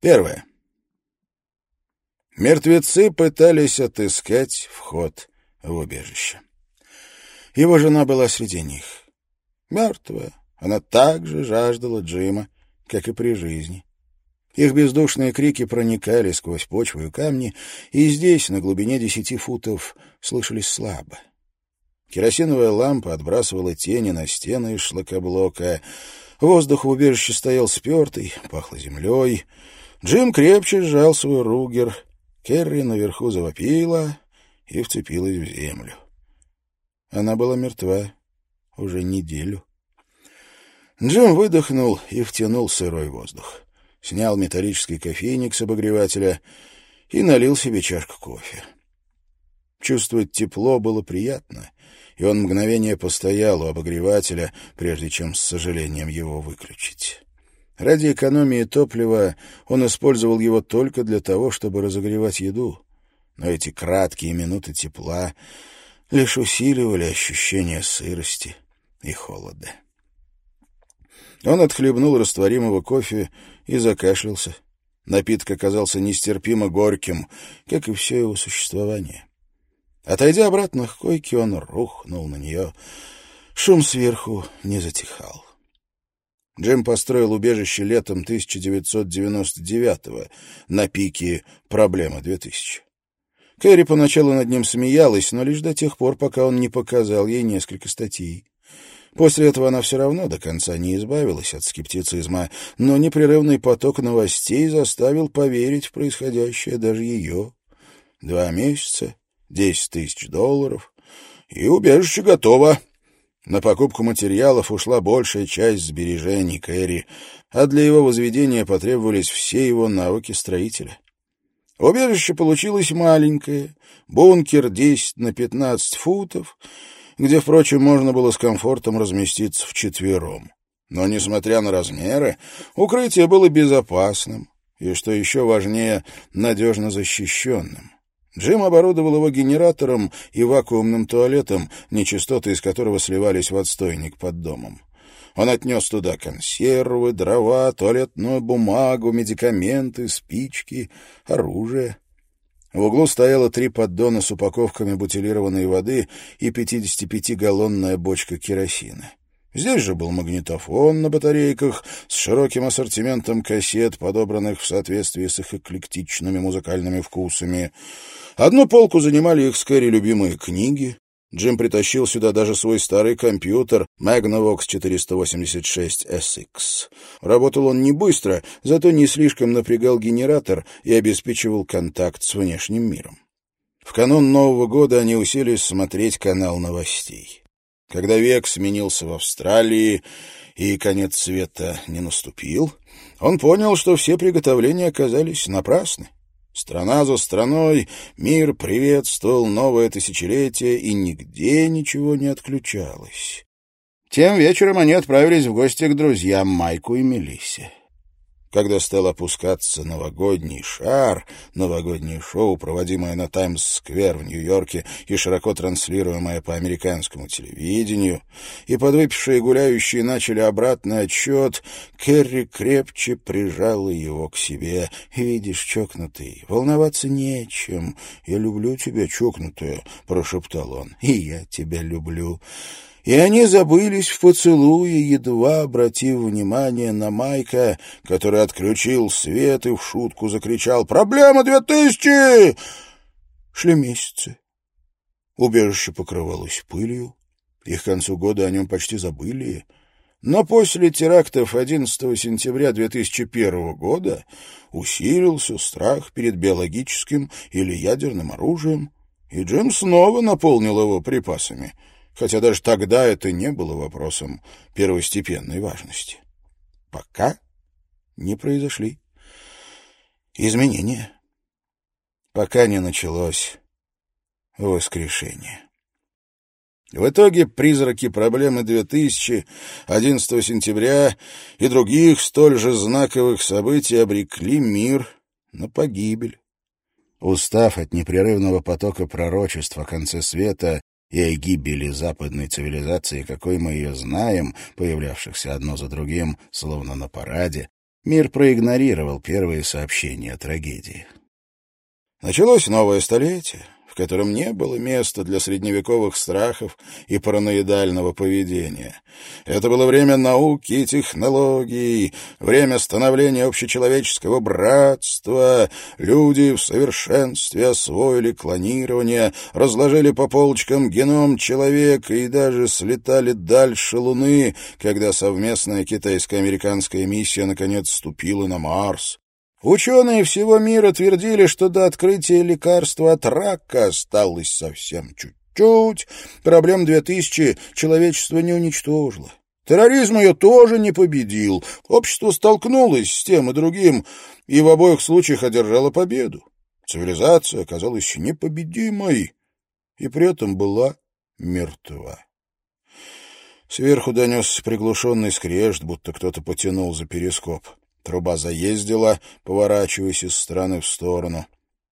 Первое. Мертвецы пытались отыскать вход в убежище. Его жена была среди них. Мертвая, она также жаждала Джима, как и при жизни. Их бездушные крики проникали сквозь почву и камни, и здесь, на глубине десяти футов, слышались слабо. Керосиновая лампа отбрасывала тени на стены из шлакоблока. Воздух в убежище стоял спертый, пахло землей. Джим крепче сжал свой ругер. Керри наверху завопила и вцепилась в землю. Она была мертва уже неделю. Джим выдохнул и втянул сырой воздух. Снял металлический кофейник с обогревателя и налил себе чашку кофе. Чувствовать тепло было приятно, и он мгновение постоял у обогревателя, прежде чем с сожалением его выключить. Ради экономии топлива он использовал его только для того, чтобы разогревать еду. Но эти краткие минуты тепла лишь усиливали ощущение сырости и холода. Он отхлебнул растворимого кофе и закашлялся. Напиток оказался нестерпимо горьким, как и все его существование. Отойдя обратно к койке, он рухнул на нее. Шум сверху не затихал. Джим построил убежище летом 1999-го, на пике проблемы 2000. Кэрри поначалу над ним смеялась, но лишь до тех пор, пока он не показал ей несколько статей. После этого она все равно до конца не избавилась от скептицизма, но непрерывный поток новостей заставил поверить в происходящее даже ее. Два месяца, Десять тысяч долларов, и убежище готово. На покупку материалов ушла большая часть сбережений Кэрри, а для его возведения потребовались все его навыки строителя. Убежище получилось маленькое, бункер 10 на 15 футов, где, впрочем, можно было с комфортом разместиться вчетвером. Но, несмотря на размеры, укрытие было безопасным и, что еще важнее, надежно защищенным. Джим оборудовал его генератором и вакуумным туалетом, нечистоты из которого сливались в отстойник под домом. Он отнес туда консервы, дрова, туалетную бумагу, медикаменты, спички, оружие. В углу стояло три поддона с упаковками бутилированной воды и 55-галлонная бочка керосина. Здесь же был магнитофон на батарейках с широким ассортиментом кассет, подобранных в соответствии с их эклектичными музыкальными вкусами. Одну полку занимали их с Кэрри любимые книги. Джим притащил сюда даже свой старый компьютер Magnavox 486 SX. Работал он не быстро, зато не слишком напрягал генератор и обеспечивал контакт с внешним миром. В канун Нового года они уселись смотреть канал новостей. Когда век сменился в Австралии и конец света не наступил, он понял, что все приготовления оказались напрасны. Страна за страной мир приветствовал новое тысячелетие, и нигде ничего не отключалось. Тем вечером они отправились в гости к друзьям Майку и Мелиссе. Когда стал опускаться новогодний шар, новогоднее шоу, проводимое на Таймс-сквер в Нью-Йорке и широко транслируемое по американскому телевидению, и подвыпившие гуляющие начали обратный отчет, Керри крепче прижала его к себе. «Видишь, чокнутый, волноваться нечем. Я люблю тебя, чокнутая», — прошептал он. «И я тебя люблю» и они забылись в поцелуе, едва обратив внимание на Майка, который отключил свет и в шутку закричал «Проблема две тысячи!» Шли месяцы. Убежище покрывалось пылью, и к концу года о нем почти забыли. Но после терактов 11 сентября 2001 года усилился страх перед биологическим или ядерным оружием, и Джим снова наполнил его припасами — хотя даже тогда это не было вопросом первостепенной важности. Пока не произошли изменения. Пока не началось воскрешение. В итоге призраки проблемы 2000, 11 сентября и других столь же знаковых событий обрекли мир на погибель. Устав от непрерывного потока пророчеств о конце света, и о гибели западной цивилизации, какой мы ее знаем, появлявшихся одно за другим, словно на параде, Мир проигнорировал первые сообщения о трагедии. Началось новое столетие котором не было места для средневековых страхов и параноидального поведения. Это было время науки и технологий, время становления общечеловеческого братства. Люди в совершенстве освоили клонирование, разложили по полочкам геном человека и даже слетали дальше Луны, когда совместная китайско-американская миссия наконец ступила на Марс. Ученые всего мира твердили, что до открытия лекарства от рака осталось совсем чуть-чуть. Проблем 2000 человечество не уничтожило. Терроризм ее тоже не победил. Общество столкнулось с тем и другим, и в обоих случаях одержало победу. Цивилизация оказалась непобедимой и при этом была мертва. Сверху донесся приглушенный скрежет, будто кто-то потянул за перископ. Труба заездила, поворачиваясь из стороны в сторону.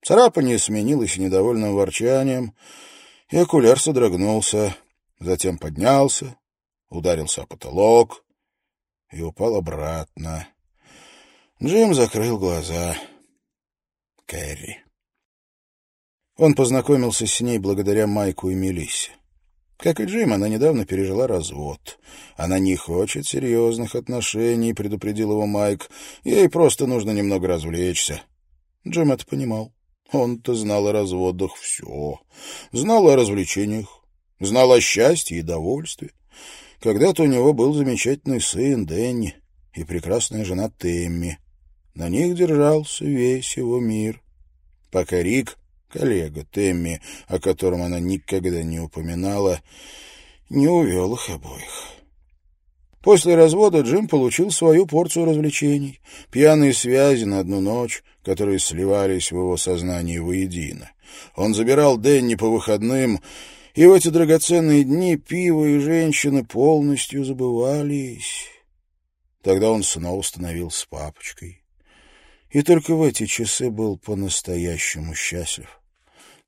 Царапание сменилось недовольным ворчанием, и окуляр содрогнулся, затем поднялся, ударился о потолок и упал обратно. Джим закрыл глаза. Кэрри. Он познакомился с ней благодаря Майку и Мелиссе. Как и Джим, она недавно пережила развод. Она не хочет серьезных отношений, предупредил его Майк. Ей просто нужно немного развлечься. Джим это понимал. Он-то знал о разводах все. Знал о развлечениях. Знал о счастье и довольстве. Когда-то у него был замечательный сын Дэнни и прекрасная жена Тэмми. На них держался весь его мир. Пока Рик коллега Темми, о котором она никогда не упоминала, не увел их обоих. После развода Джим получил свою порцию развлечений, пьяные связи на одну ночь, которые сливались в его сознании воедино. Он забирал Дэнни по выходным, и в эти драгоценные дни пиво и женщины полностью забывались. Тогда он снова становился папочкой и только в эти часы был по-настоящему счастлив.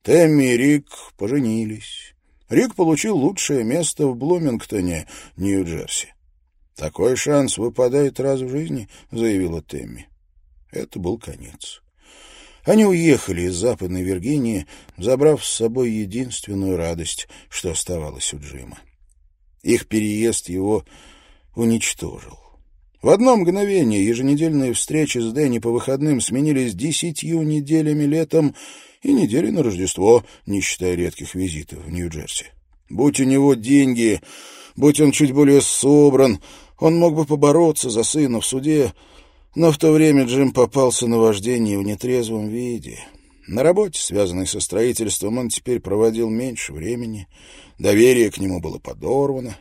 Тэмми и Рик поженились. Рик получил лучшее место в Блумингтоне, Нью-Джерси. «Такой шанс выпадает раз в жизни», — заявила Тэмми. Это был конец. Они уехали из Западной Виргинии, забрав с собой единственную радость, что оставалось у Джима. Их переезд его уничтожил. В одно мгновение еженедельные встречи с Дэнни по выходным сменились десятью неделями летом и неделей на Рождество, не считая редких визитов в Нью-Джерси. Будь у него деньги, будь он чуть более собран, он мог бы побороться за сына в суде, но в то время Джим попался на вождение в нетрезвом виде. На работе, связанной со строительством, он теперь проводил меньше времени, доверие к нему было подорвано,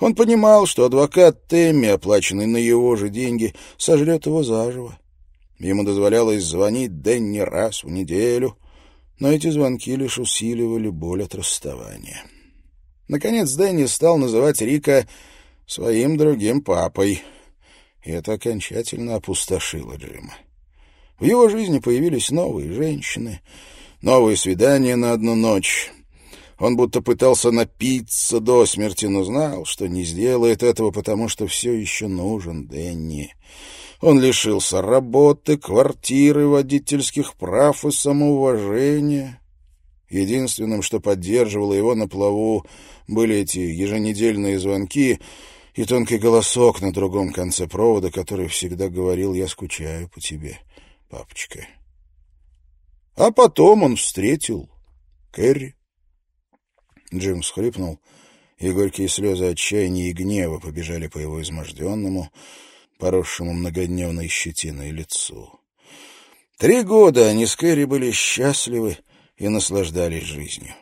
он понимал, что адвокат Тэмми, оплаченный на его же деньги, сожрет его заживо. Ему дозволялось звонить Дэнни раз в неделю, но эти звонки лишь усиливали боль от расставания. Наконец Дэнни стал называть Рика своим другим папой, и это окончательно опустошило Джима. В его жизни появились новые женщины, новые свидания на одну ночь, он будто пытался напиться до смерти, но знал, что не сделает этого, потому что все еще нужен Дэнни. Он лишился работы, квартиры, водительских прав и самоуважения. Единственным, что поддерживало его на плаву, были эти еженедельные звонки и тонкий голосок на другом конце провода, который всегда говорил «Я скучаю по тебе, папочка». А потом он встретил Кэрри. Джим всхлипнул, и горькие слезы отчаяния и гнева побежали по его изможденному, поросшему многодневной щетиной лицу. Три года они с Кэрри были счастливы и наслаждались жизнью.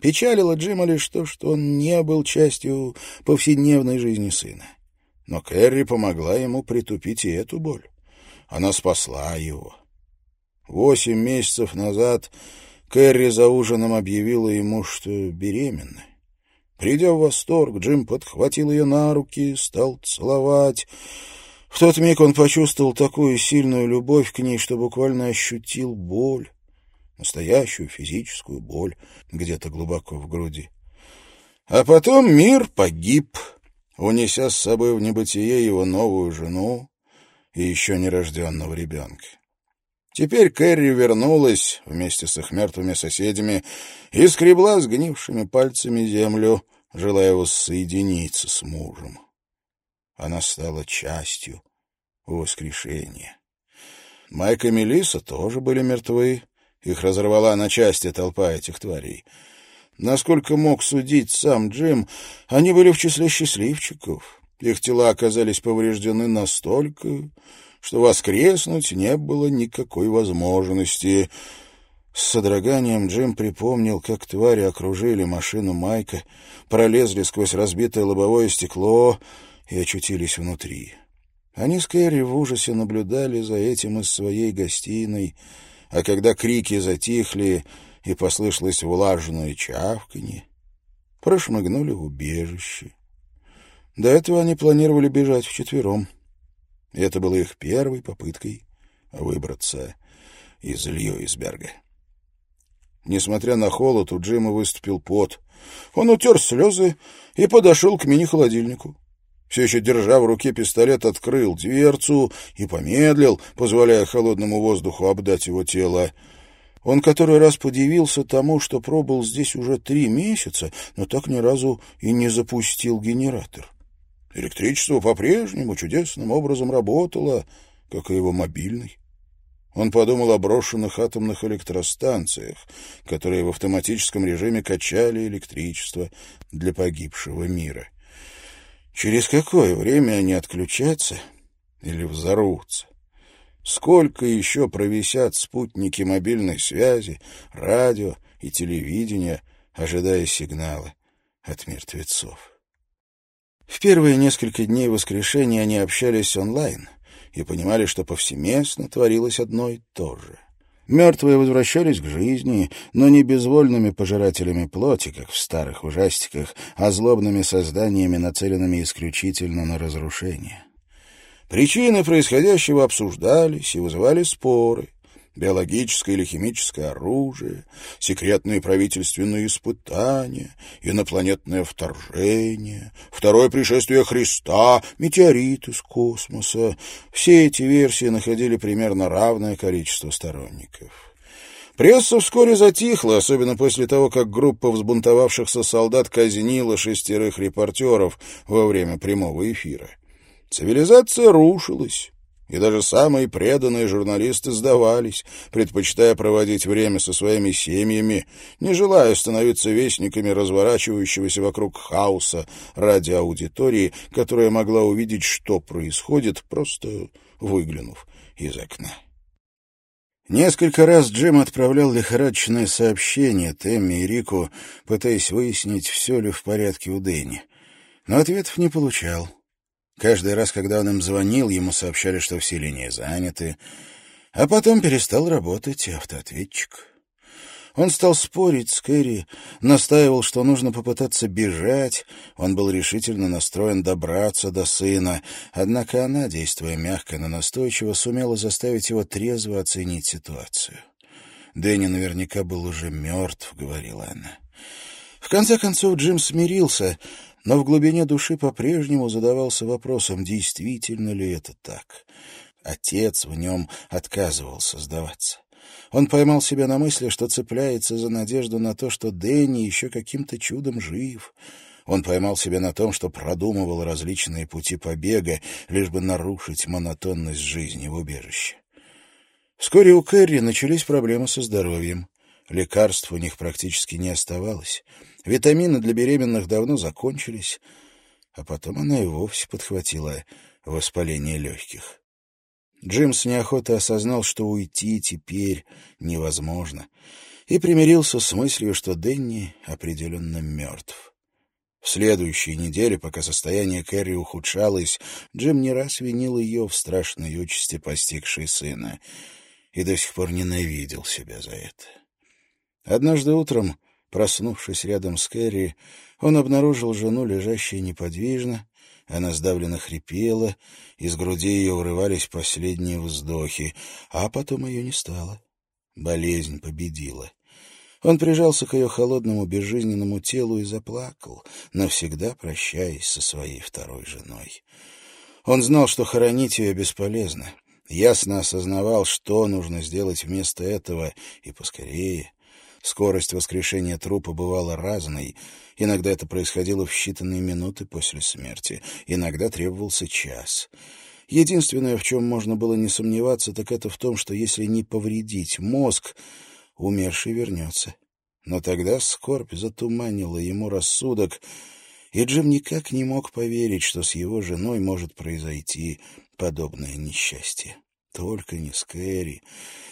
Печалило Джима лишь то, что он не был частью повседневной жизни сына. Но Кэрри помогла ему притупить и эту боль. Она спасла его. Восемь месяцев назад Кэрри за ужином объявила ему, что беременна. Придя в восторг, Джим подхватил ее на руки, стал целовать. В тот миг он почувствовал такую сильную любовь к ней, что буквально ощутил боль, настоящую физическую боль где-то глубоко в груди. А потом мир погиб, унеся с собой в небытие его новую жену и еще нерожденного ребенка. Теперь Кэрри вернулась вместе с их мертвыми соседями и скребла сгнившими пальцами землю, желая воссоединиться с мужем. Она стала частью воскрешения. Майк и Мелисса тоже были мертвы. Их разорвала на части толпа этих тварей. Насколько мог судить сам Джим, они были в числе счастливчиков. Их тела оказались повреждены настолько, что воскреснуть не было никакой возможности. С содроганием Джим припомнил, как твари окружили машину Майка, пролезли сквозь разбитое лобовое стекло и очутились внутри. Они с Кэрри в ужасе наблюдали за этим из своей гостиной, а когда крики затихли и послышалось влажное чавканье, прошмыгнули в убежище. До этого они планировали бежать вчетвером. Это было их первой попыткой выбраться из Льюисберга. Несмотря на холод, у Джима выступил пот. Он утер слезы и подошел к мини-холодильнику все еще держа в руке пистолет, открыл дверцу и помедлил, позволяя холодному воздуху обдать его тело. Он который раз подивился тому, что пробыл здесь уже три месяца, но так ни разу и не запустил генератор. Электричество по-прежнему чудесным образом работало, как и его мобильный. Он подумал о брошенных атомных электростанциях, которые в автоматическом режиме качали электричество для погибшего мира. Через какое время они отключатся или взорвутся? Сколько еще провисят спутники мобильной связи, радио и телевидения, ожидая сигнала от мертвецов? В первые несколько дней воскрешения они общались онлайн и понимали, что повсеместно творилось одно и то же. Мертвые возвращались к жизни, но не безвольными пожирателями плоти, как в старых ужастиках, а злобными созданиями, нацеленными исключительно на разрушение. Причины происходящего обсуждались и вызывали споры биологическое или химическое оружие, секретные правительственные испытания, инопланетное вторжение, второе пришествие Христа, метеорит из космоса. Все эти версии находили примерно равное количество сторонников. Пресса вскоре затихла, особенно после того, как группа взбунтовавшихся солдат казнила шестерых репортеров во время прямого эфира. Цивилизация рушилась и даже самые преданные журналисты сдавались, предпочитая проводить время со своими семьями, не желая становиться вестниками разворачивающегося вокруг хаоса ради аудитории, которая могла увидеть, что происходит, просто выглянув из окна. Несколько раз Джим отправлял лихорадочные сообщения Тэмми и Рику, пытаясь выяснить, все ли в порядке у Дэнни. Но ответов не получал. Каждый раз, когда он им звонил, ему сообщали, что все линии заняты, а потом перестал работать автоответчик. Он стал спорить с Кэрри, настаивал, что нужно попытаться бежать. Он был решительно настроен добраться до сына. Однако она, действуя мягко, но настойчиво, сумела заставить его трезво оценить ситуацию. «Дэнни наверняка был уже мертв», — говорила она. В конце концов Джим смирился, но в глубине души по-прежнему задавался вопросом, действительно ли это так. Отец в нем отказывался сдаваться. Он поймал себя на мысли, что цепляется за надежду на то, что Дэнни еще каким-то чудом жив. Он поймал себя на том, что продумывал различные пути побега, лишь бы нарушить монотонность жизни в убежище. Вскоре у Кэрри начались проблемы со здоровьем. Лекарств у них практически не оставалось. Витамины для беременных давно закончились, а потом она и вовсе подхватила воспаление легких. Джим с неохотой осознал, что уйти теперь невозможно, и примирился с мыслью, что Дэнни определенно мертв. В следующей неделе, пока состояние Кэрри ухудшалось, Джим не раз винил ее в страшной участи, постигшей сына, и до сих пор ненавидел себя за это. Однажды утром Проснувшись рядом с Кэрри, он обнаружил жену, лежащей неподвижно. Она сдавленно хрипела, из груди ее вырывались последние вздохи, а потом ее не стало. Болезнь победила. Он прижался к ее холодному безжизненному телу и заплакал, навсегда прощаясь со своей второй женой. Он знал, что хоронить ее бесполезно. Ясно осознавал, что нужно сделать вместо этого, и поскорее. Скорость воскрешения трупа бывала разной. Иногда это происходило в считанные минуты после смерти, иногда требовался час. Единственное, в чем можно было не сомневаться, так это в том, что если не повредить мозг, умерший вернется. Но тогда скорбь затуманила ему рассудок, и Джим никак не мог поверить, что с его женой может произойти подобное несчастье. Только не с Кэрри,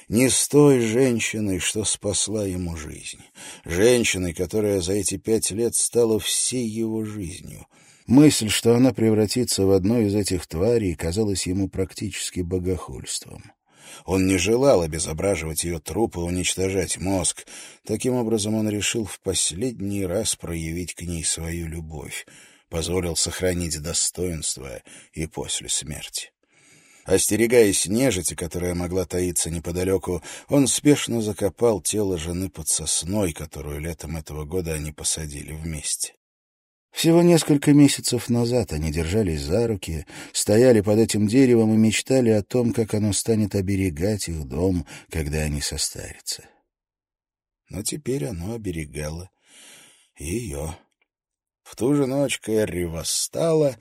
не с той женщиной, что спасла ему жизнь. Женщиной, которая за эти пять лет стала всей его жизнью. Мысль, что она превратится в одну из этих тварей, казалась ему практически богохульством. Он не желал обезображивать ее труп и уничтожать мозг. Таким образом, он решил в последний раз проявить к ней свою любовь, позволил сохранить достоинство и после смерти. Остерегаясь нежити, которая могла таиться неподалеку, он спешно закопал тело жены под сосной, которую летом этого года они посадили вместе. Всего несколько месяцев назад они держались за руки, стояли под этим деревом и мечтали о том, как оно станет оберегать их дом, когда они состарятся. Но теперь оно оберегало ее. В ту же ночь Кэрри восстала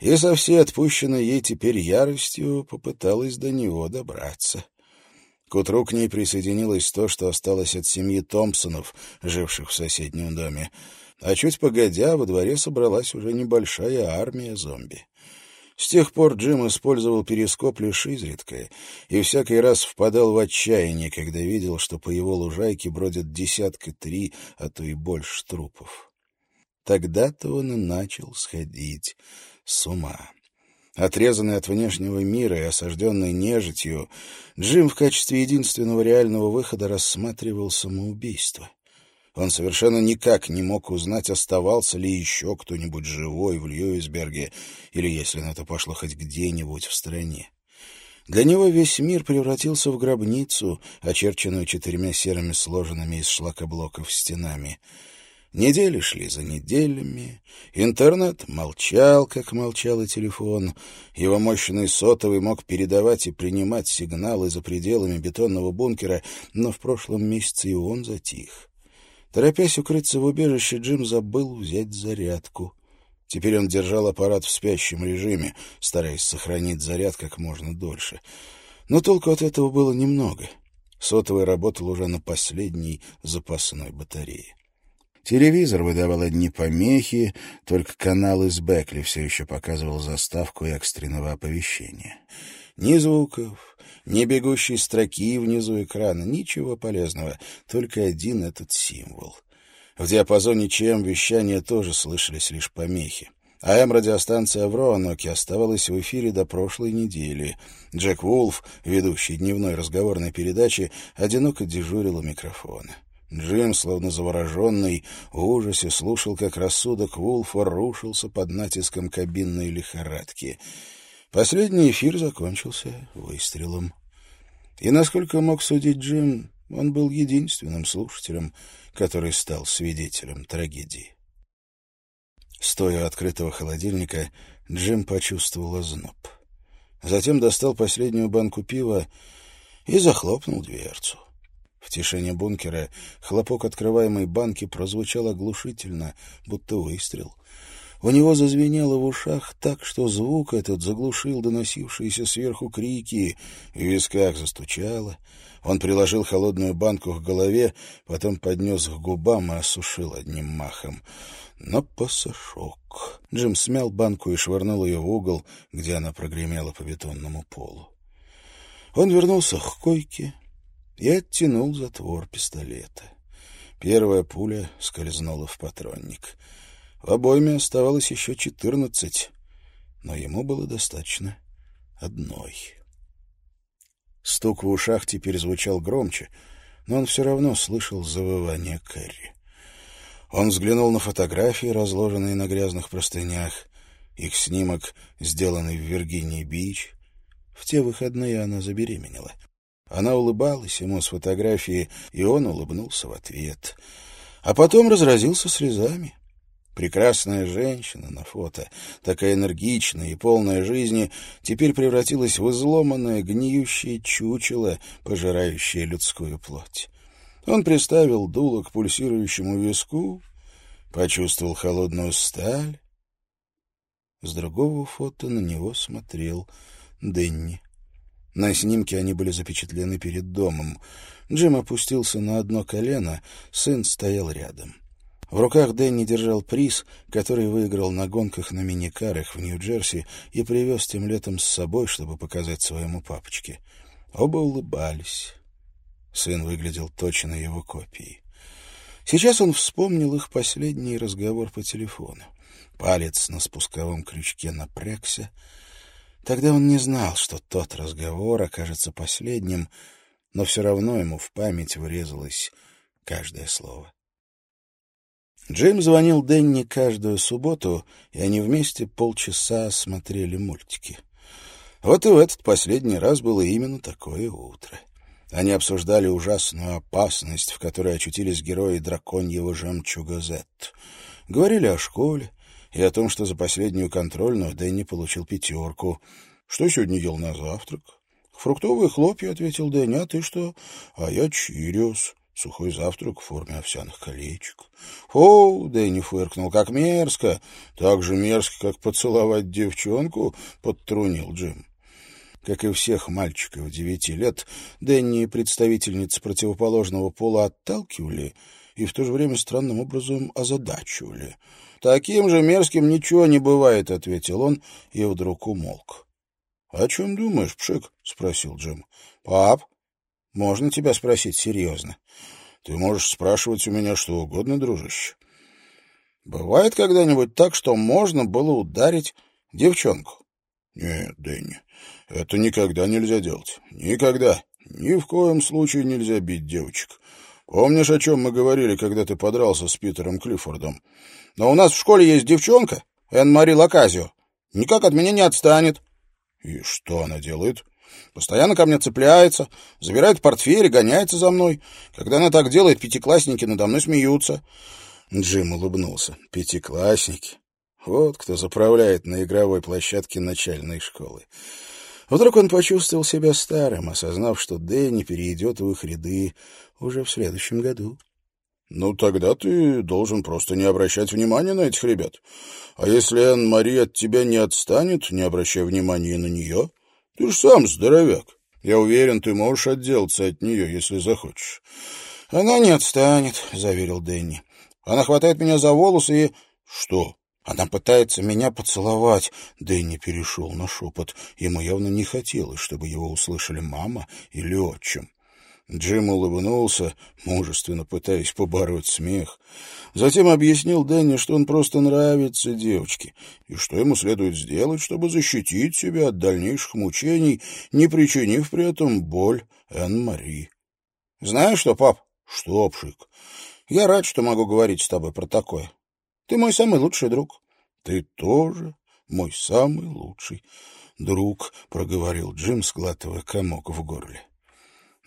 и со всей отпущенной ей теперь яростью попыталась до него добраться. К утру к ней присоединилось то, что осталось от семьи Томпсонов, живших в соседнем доме а чуть погодя во дворе собралась уже небольшая армия зомби. С тех пор Джим использовал перископ лишь изредка и всякий раз впадал в отчаяние, когда видел, что по его лужайке бродят десятка три, а то и больше трупов. Тогда-то он и начал сходить с ума. Отрезанный от внешнего мира и осажденный нежитью, Джим в качестве единственного реального выхода рассматривал самоубийство. Он совершенно никак не мог узнать, оставался ли еще кто-нибудь живой в Льюисберге, или, если на это пошло, хоть где-нибудь в стране. Для него весь мир превратился в гробницу, очерченную четырьмя серыми сложенными из шлакоблоков стенами. Недели шли за неделями. Интернет молчал, как молчал и телефон. Его мощный сотовый мог передавать и принимать сигналы за пределами бетонного бункера, но в прошлом месяце и он затих. Торопясь укрыться в убежище, Джим забыл взять зарядку. Теперь он держал аппарат в спящем режиме, стараясь сохранить заряд как можно дольше. Но толку от этого было немного. Сотовый работал уже на последней запасной батарее. Телевизор выдавал одни помехи, только канал из Бекли все еще показывал заставку экстренного оповещения. Ни звуков, ни бегущей строки внизу экрана, ничего полезного, только один этот символ. В диапазоне ЧМ вещания тоже слышались лишь помехи. АМ радиостанция в Роаноке оставалась в эфире до прошлой недели. Джек Вулф, ведущий дневной разговорной передачи, одиноко дежурил у микрофона. Джим, словно завороженный, в ужасе слушал, как рассудок Вулфа рушился под натиском кабинной лихорадки — Последний эфир закончился выстрелом. И, насколько мог судить Джим, он был единственным слушателем, который стал свидетелем трагедии. Стоя у открытого холодильника, Джим почувствовал озноб. Затем достал последнюю банку пива и захлопнул дверцу. В тишине бункера хлопок открываемой банки прозвучал оглушительно, будто выстрел — у него зазвенело в ушах так, что звук этот заглушил доносившиеся сверху крики, в висках застучало. Он приложил холодную банку к голове, потом поднес к губам и осушил одним махом. Но посошок. Джим смял банку и швырнул ее в угол, где она прогремела по бетонному полу. Он вернулся к койке и оттянул затвор пистолета. Первая пуля скользнула в патронник — в обойме оставалось еще четырнадцать, но ему было достаточно одной. Стук в ушах теперь звучал громче, но он все равно слышал завывание Кэрри. Он взглянул на фотографии, разложенные на грязных простынях. Их снимок, сделанный в Виргинии-Бич. В те выходные она забеременела. Она улыбалась ему с фотографии, и он улыбнулся в ответ. А потом разразился слезами. Прекрасная женщина на фото, такая энергичная и полная жизни, теперь превратилась в изломанное, гниющее чучело, пожирающее людскую плоть. Он приставил дуло к пульсирующему виску, почувствовал холодную сталь. С другого фото на него смотрел Дэнни. На снимке они были запечатлены перед домом. Джим опустился на одно колено, сын стоял рядом. В руках Дэнни держал приз, который выиграл на гонках на миникарах в Нью-Джерси и привез тем летом с собой, чтобы показать своему папочке. Оба улыбались. Сын выглядел точно его копией. Сейчас он вспомнил их последний разговор по телефону. Палец на спусковом крючке напрягся. Тогда он не знал, что тот разговор окажется последним, но все равно ему в память врезалось каждое слово. Джейм звонил Дэнни каждую субботу, и они вместе полчаса смотрели мультики. Вот и в этот последний раз было именно такое утро. Они обсуждали ужасную опасность, в которой очутились герои драконьего жемчуга Зет. Говорили о школе и о том, что за последнюю контрольную Дэнни получил пятерку. «Что сегодня ел на завтрак?» «Фруктовые хлопья», — ответил Дэнни. «А ты что?» «А я чириус». Сухой завтрак в форме овсяных колечек. «О, — Дэнни фыркнул, — как мерзко! Так же мерзко, как поцеловать девчонку, — подтрунил Джим. Как и всех мальчиков девяти лет, Дэнни и представительницы противоположного пола отталкивали и в то же время странным образом озадачивали. «Таким же мерзким ничего не бывает», — ответил он и вдруг умолк. «О чем думаешь, Пшик?» — спросил Джим. «Пап, можно тебя спросить серьезно?» Ты можешь спрашивать у меня что угодно, дружище. Бывает когда-нибудь так, что можно было ударить девчонку? Нет, Дэнни, это никогда нельзя делать. Никогда. Ни в коем случае нельзя бить девочек. Помнишь, о чем мы говорили, когда ты подрался с Питером Клиффордом? Но у нас в школе есть девчонка, Энн-Мари Лаказио. Никак от меня не отстанет. И что она делает? Постоянно ко мне цепляется, забирает портфель и гоняется за мной. Когда она так делает, пятиклассники надо мной смеются. Джим улыбнулся. Пятиклассники? Вот кто заправляет на игровой площадке начальной школы. Вдруг он почувствовал себя старым, осознав, что Дэнни перейдет в их ряды уже в следующем году. «Ну, тогда ты должен просто не обращать внимания на этих ребят. А если Энн-Мари от тебя не отстанет, не обращай внимания на нее. Ты ж сам здоровяк. Я уверен, ты можешь отделаться от нее, если захочешь. — Она не отстанет, — заверил Дэнни. — Она хватает меня за волосы и... — Что? Она пытается меня поцеловать. Дэнни перешел на шепот. Ему явно не хотелось, чтобы его услышали мама или отчим. Джим улыбнулся, мужественно пытаясь побороть смех. Затем объяснил Дэнни, что он просто нравится девочке, и что ему следует сделать, чтобы защитить себя от дальнейших мучений, не причинив при этом боль Энн-Мари. — Знаешь что, пап? — Что, Пшик? — Я рад, что могу говорить с тобой про такое. Ты мой самый лучший друг. — Ты тоже мой самый лучший друг, — проговорил Джим, сглатывая комок в горле.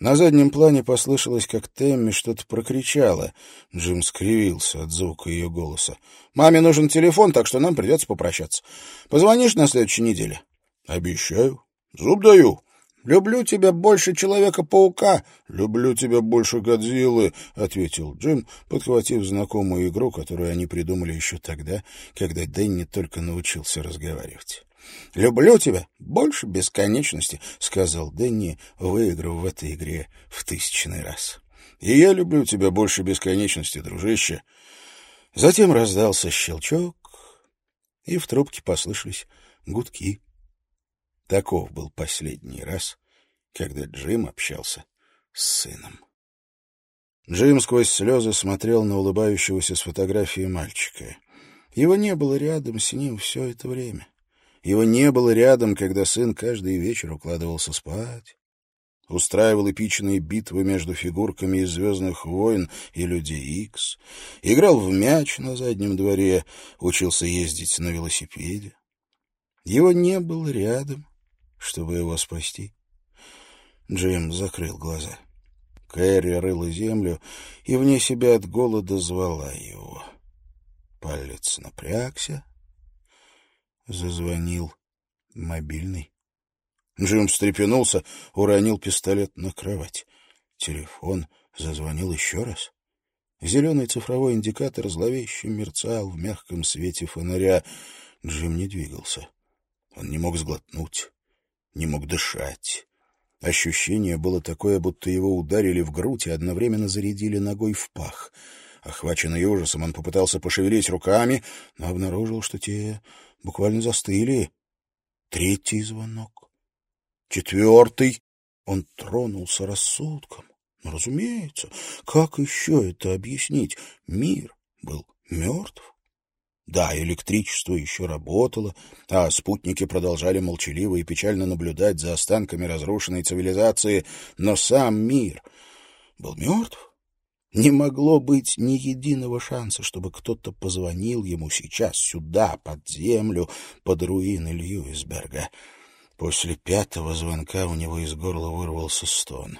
На заднем плане послышалось, как Тэмми что-то прокричала. Джим скривился от звука ее голоса. «Маме нужен телефон, так что нам придется попрощаться. Позвонишь на следующей неделе?» «Обещаю. Зуб даю». «Люблю тебя больше Человека-паука». «Люблю тебя больше Годзиллы», — ответил Джим, подхватив знакомую игру, которую они придумали еще тогда, когда Дэнни только научился разговаривать. «Люблю тебя больше бесконечности», — сказал Дэнни, выиграв в этой игре в тысячный раз. «И я люблю тебя больше бесконечности, дружище». Затем раздался щелчок, и в трубке послышались гудки. Таков был последний раз, когда Джим общался с сыном. Джим сквозь слезы смотрел на улыбающегося с фотографии мальчика. Его не было рядом с ним все это время. Его не было рядом, когда сын каждый вечер укладывался спать. Устраивал эпичные битвы между фигурками из «Звездных войн» и «Людей Икс». Играл в мяч на заднем дворе, учился ездить на велосипеде. Его не было рядом, чтобы его спасти. Джим закрыл глаза. Кэрри рыла землю и вне себя от голода звала его. Палец напрягся. Зазвонил мобильный. Джим встрепенулся, уронил пистолет на кровать. Телефон зазвонил еще раз. Зеленый цифровой индикатор зловеще мерцал в мягком свете фонаря. Джим не двигался. Он не мог сглотнуть, не мог дышать. Ощущение было такое, будто его ударили в грудь и одновременно зарядили ногой в пах. Охваченный ужасом, он попытался пошевелить руками, но обнаружил, что те буквально застыли. Третий звонок. Четвертый. Он тронулся рассудком. Но, разумеется, как еще это объяснить? Мир был мертв. Да, электричество еще работало, а спутники продолжали молчаливо и печально наблюдать за останками разрушенной цивилизации, но сам мир был мертв. Не могло быть ни единого шанса, чтобы кто-то позвонил ему сейчас сюда, под землю, под руины Льюисберга. После пятого звонка у него из горла вырвался стон.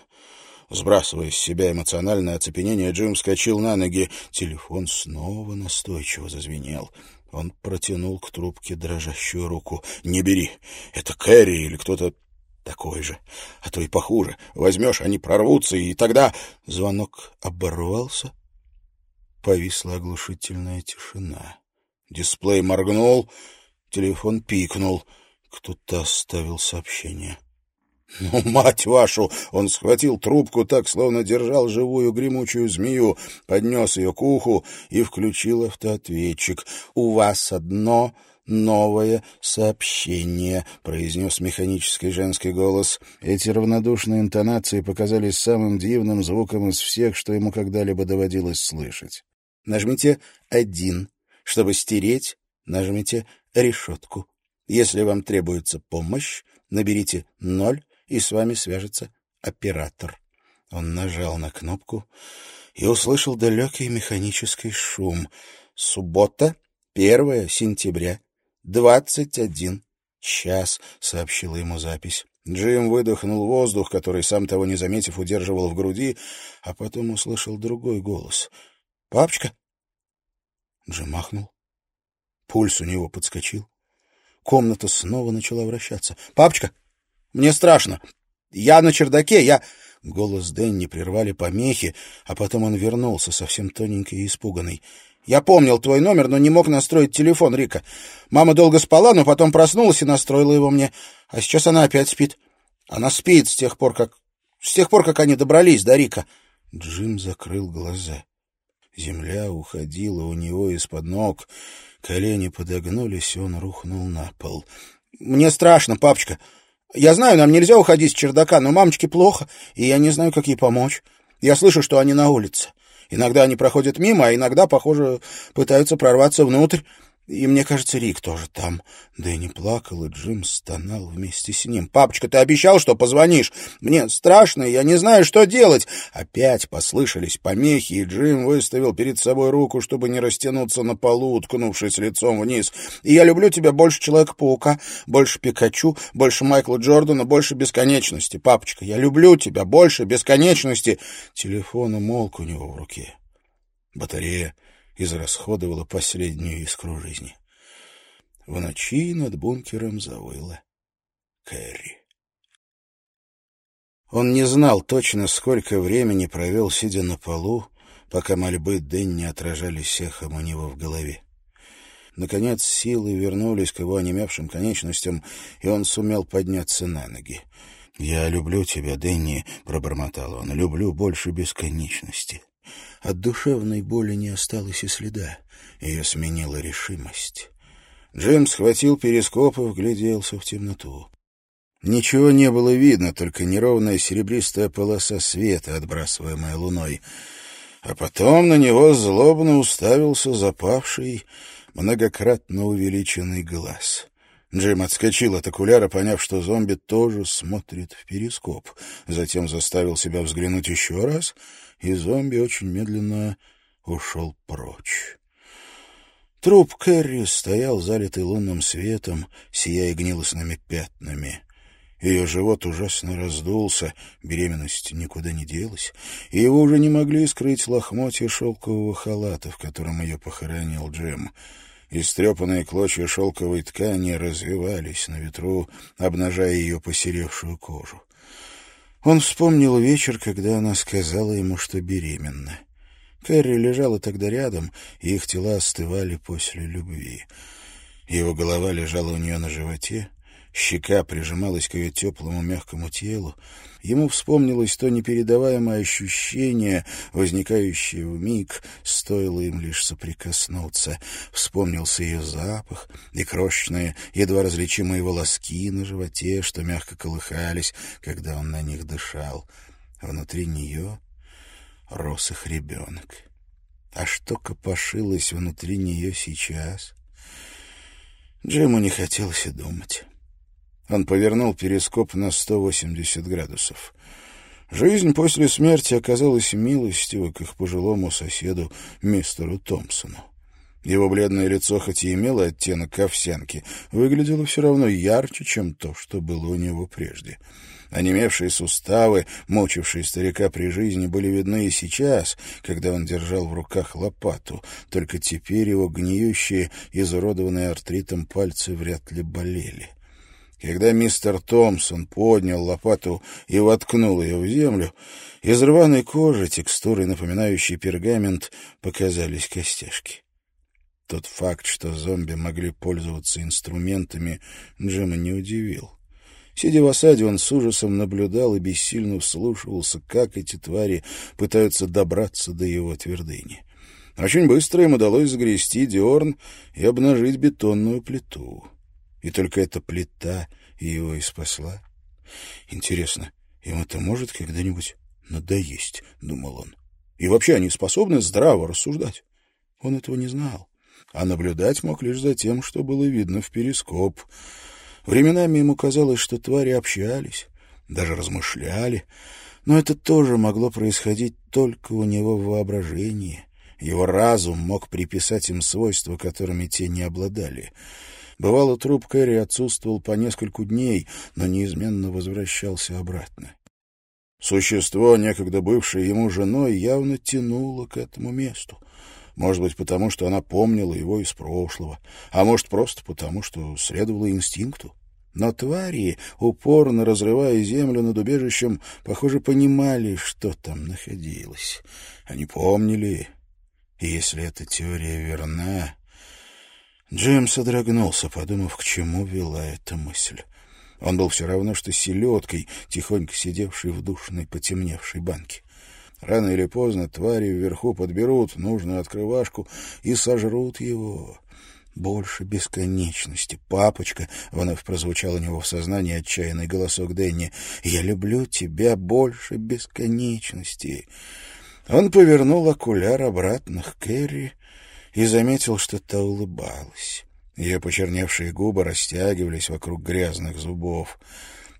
Сбрасывая с себя эмоциональное оцепенение, Джим вскочил на ноги. Телефон снова настойчиво зазвенел. Он протянул к трубке дрожащую руку. «Не бери! Это Кэрри или кто-то такой же, а то и похуже. Возьмешь, они прорвутся, и тогда...» Звонок оборвался. Повисла оглушительная тишина. Дисплей моргнул, телефон пикнул. Кто-то оставил сообщение. «Ну, мать вашу!» Он схватил трубку так, словно держал живую гремучую змею, поднес ее к уху и включил автоответчик. «У вас одно новое сообщение», — произнес механический женский голос. Эти равнодушные интонации показались самым дивным звуком из всех, что ему когда-либо доводилось слышать. «Нажмите «один». Чтобы стереть, нажмите «решетку». Если вам требуется помощь, наберите «ноль» и с вами свяжется оператор. Он нажал на кнопку и услышал далекий механический шум. «Суббота, 1 сентября, 21 час», — сообщила ему запись. Джим выдохнул воздух, который, сам того не заметив, удерживал в груди, а потом услышал другой голос. «Папочка?» Джим махнул. Пульс у него подскочил. Комната снова начала вращаться. «Папочка!» Мне страшно. Я на чердаке, я...» Голос Дэнни прервали помехи, а потом он вернулся, совсем тоненький и испуганный. «Я помнил твой номер, но не мог настроить телефон, Рика. Мама долго спала, но потом проснулась и настроила его мне. А сейчас она опять спит. Она спит с тех пор, как... С тех пор, как они добрались до Рика». Джим закрыл глаза. Земля уходила у него из-под ног. Колени подогнулись, и он рухнул на пол. «Мне страшно, папочка. Я знаю, нам нельзя уходить с чердака, но мамочке плохо, и я не знаю, как ей помочь. Я слышу, что они на улице. Иногда они проходят мимо, а иногда, похоже, пытаются прорваться внутрь. И мне кажется, Рик тоже там. Дэнни плакал, и Джим стонал вместе с ним. «Папочка, ты обещал, что позвонишь? Мне страшно, я не знаю, что делать!» Опять послышались помехи, и Джим выставил перед собой руку, чтобы не растянуться на полу, уткнувшись лицом вниз. «И я люблю тебя больше Человека-паука, больше Пикачу, больше Майкла Джордана, больше бесконечности. Папочка, я люблю тебя больше бесконечности!» Телефон умолк у него в руке. Батарея израсходовала последнюю искру жизни. В ночи над бункером завыла Кэрри. Он не знал точно, сколько времени провел, сидя на полу, пока мольбы Дэнни отражались эхом у него в голове. Наконец силы вернулись к его онемевшим конечностям, и он сумел подняться на ноги. «Я люблю тебя, Дэнни», — пробормотал он, — «люблю больше бесконечности». От душевной боли не осталось и следа. Ее сменила решимость. Джим схватил перископ и вгляделся в темноту. Ничего не было видно, только неровная серебристая полоса света, отбрасываемая луной. А потом на него злобно уставился запавший, многократно увеличенный глаз. Джим отскочил от окуляра, поняв, что зомби тоже смотрит в перископ. Затем заставил себя взглянуть еще раз — и зомби очень медленно ушел прочь. Труп Кэрри стоял залитый лунным светом, сияя гнилостными пятнами. Ее живот ужасно раздулся, беременность никуда не делась, и его уже не могли скрыть лохмотья шелкового халата, в котором ее похоронил Джим. Истрепанные клочья шелковой ткани развивались на ветру, обнажая ее посеревшую кожу. Он вспомнил вечер, когда она сказала ему, что беременна. Кэрри лежала тогда рядом, и их тела остывали после любви. Его голова лежала у нее на животе, Щека прижималась к ее теплому мягкому телу. Ему вспомнилось то непередаваемое ощущение, возникающее в миг, стоило им лишь соприкоснуться. Вспомнился ее запах и крошечные, едва различимые волоски на животе, что мягко колыхались, когда он на них дышал. Внутри нее рос их ребенок. А что копошилось внутри нее сейчас? Джиму не хотелось и думать. Он повернул перископ на 180 градусов. Жизнь после смерти оказалась милостива к их пожилому соседу мистеру Томпсону. Его бледное лицо, хоть и имело оттенок овсянки, выглядело все равно ярче, чем то, что было у него прежде. Онемевшие суставы, мучившие старика при жизни, были видны и сейчас, когда он держал в руках лопату, только теперь его гниющие, изуродованные артритом пальцы вряд ли болели. Когда мистер Томпсон поднял лопату и воткнул ее в землю, из рваной кожи, текстуры, напоминающей пергамент, показались костяшки. Тот факт, что зомби могли пользоваться инструментами, Джима не удивил. Сидя в осаде, он с ужасом наблюдал и бессильно вслушивался, как эти твари пытаются добраться до его твердыни. Очень быстро им удалось загрести дерн и обнажить бетонную плиту и только эта плита его и спасла. Интересно, им это может когда-нибудь надоесть, — думал он. И вообще они способны здраво рассуждать. Он этого не знал, а наблюдать мог лишь за тем, что было видно в перископ. Временами ему казалось, что твари общались, даже размышляли, но это тоже могло происходить только у него в воображении. Его разум мог приписать им свойства, которыми те не обладали — Бывало, труп Кэрри отсутствовал по нескольку дней, но неизменно возвращался обратно. Существо, некогда бывшее ему женой, явно тянуло к этому месту. Может быть, потому что она помнила его из прошлого, а может, просто потому, что следовало инстинкту. Но твари, упорно разрывая землю над убежищем, похоже, понимали, что там находилось. Они помнили. И если эта теория верна, Джим содрогнулся, подумав, к чему вела эта мысль. Он был все равно, что селедкой, тихонько сидевшей в душной потемневшей банке. Рано или поздно твари вверху подберут нужную открывашку и сожрут его. Больше бесконечности. «Папочка!» — вновь прозвучал у него в сознании отчаянный голосок Дэнни. «Я люблю тебя больше бесконечности!» Он повернул окуляр обратно к Кэрри и заметил, что та улыбалась. Ее почерневшие губы растягивались вокруг грязных зубов.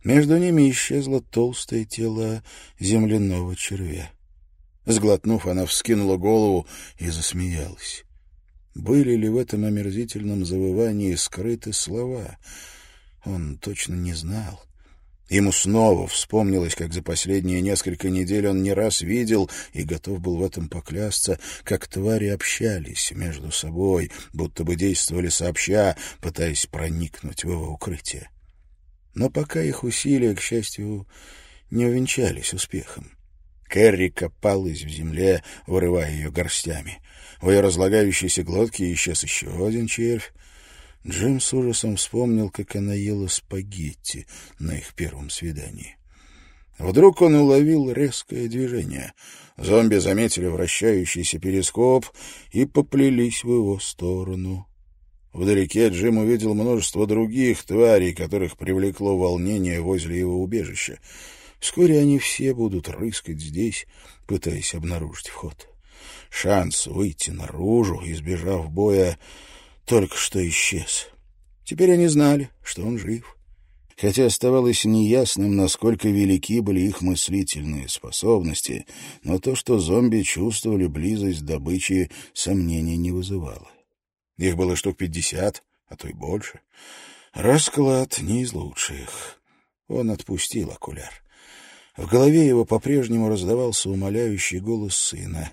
Между ними исчезло толстое тело земляного червя. Сглотнув, она вскинула голову и засмеялась. Были ли в этом омерзительном завывании скрыты слова? Он точно не знал. Ему снова вспомнилось, как за последние несколько недель он не раз видел и готов был в этом поклясться, как твари общались между собой, будто бы действовали сообща, пытаясь проникнуть в его укрытие. Но пока их усилия, к счастью, не увенчались успехом. Кэрри копалась в земле, вырывая ее горстями. В ее разлагающейся глотке исчез еще один червь. Джим с ужасом вспомнил, как она ела спагетти на их первом свидании. Вдруг он уловил резкое движение. Зомби заметили вращающийся перископ и поплелись в его сторону. Вдалеке Джим увидел множество других тварей, которых привлекло волнение возле его убежища. Вскоре они все будут рыскать здесь, пытаясь обнаружить вход. Шанс выйти наружу, избежав боя, только что исчез. Теперь они знали, что он жив. Хотя оставалось неясным, насколько велики были их мыслительные способности, но то, что зомби чувствовали близость добычи, сомнений не вызывало. Их было штук пятьдесят, а то и больше. Расклад не из лучших. Он отпустил окуляр. В голове его по-прежнему раздавался умоляющий голос сына.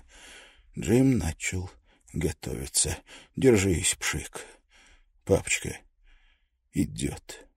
Джим начал готовиться. «Держись, пшик. Папочка идет».